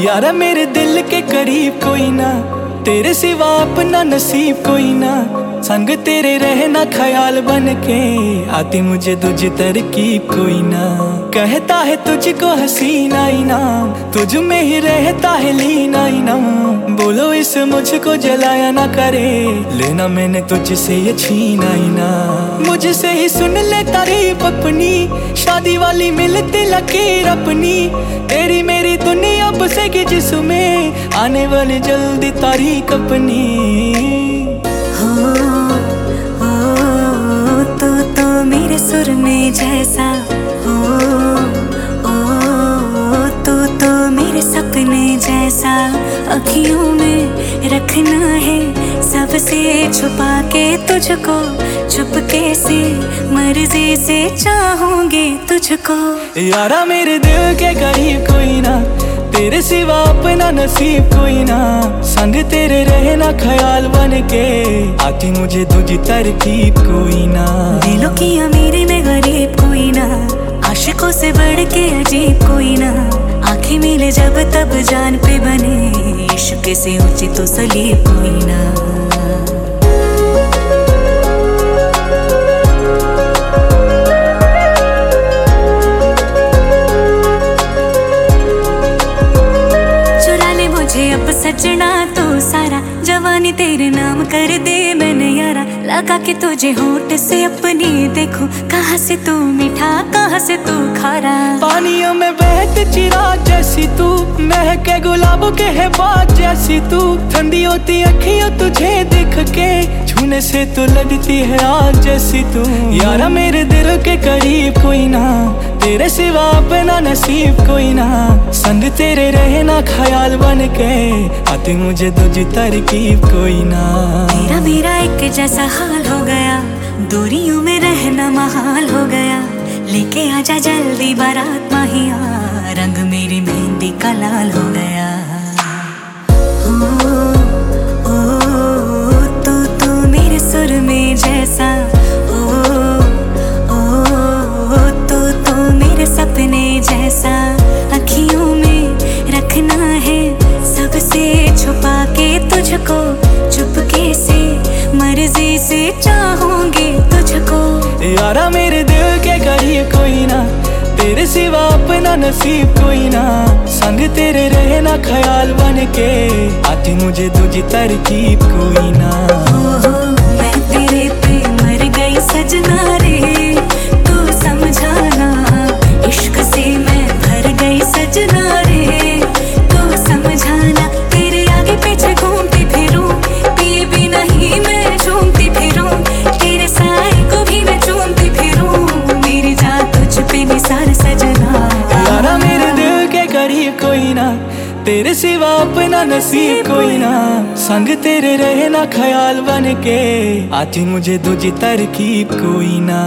यारा मेरे दिल के करीब कोई ना, तेरे सिवा अपना नसीब कोई ना। संग तेरे रहना ख्याल बन के आती मुझे तुझ तरकीब कोई ना। कहता है तुझको हसीना इनाम तुझ में ही रहता है लीना इनाम इस मुझको जलाया ना करे। लेना मैंने तुझसे ये छीना ही ना। मुझसे ही सुन ले तारीफ़ अपनी। शादी वाली मिलती लकीर अपनी। तेरी मेरी दुनिया बसेगी जिसमें आने वाली जल्दी तारीख अपनी। सपने जैसा अखियों में रखना है। सबसे छुपा के तुझको चुपके से मर्ज़ी से चाहूँगी तुझको। यारा मेरे दिल के करीब कोई ना तेरे सिवा अपना नसीब कोई ना। संग तेरे रहना ख्याल बन के आती मुझे तुझी तरकीब कोई ना। दिलों की अमीरी में गरीब कोई ना आशिकों से बढ़ के अजीब तब जान पे बने इश्क से ऊँची तो सलीब कोई ना चुरा ले मुझे अब सजना जवानी तेरे नाम कर दे मैंने यारा। लगा के तुझे होठ से अपनी देखो। कहाँ से तू मीठा, कहाँ से तू खारा? पानियों में बहते चिराग जैसी तू। महके गुलाबों के है बात जैसी तू। ठंडी होती अखियों तुझे देख के। छूने से तो लगती है आज जैसी तू। यारा मेरे दिल के करीब कोई ना। तेरे सिवा अपना नसीब कोई ना। संग तेरे रहना ख्याल बन के आती मुझे तुझी तरकीब कोई ना। तेरा मेरा एक जैसा हाल हो गया दूरियों में रहना महाल हो गया। लेके आजा जल्दी बारात माहिया रंग मेरी मेहंदी का लाल हो गया। ओ, तो तू मेरे सुर में जैसा तुझको चुपके से, मर्ज़ी से चाहूँगी तुझको। यारा मेरे दिल के करीब कोई ना, तेरे सिवा अपना नसीब कोई ना। संग तेरे रहना ख्याल बन के, आती मुझे तुझी तरकीब कोई ना। तेरे सिवा अपना नसीब कोई ना। संग तेरे रहे ना ख्याल बन के। आती मुझे दूजी तरकीब कोई ना।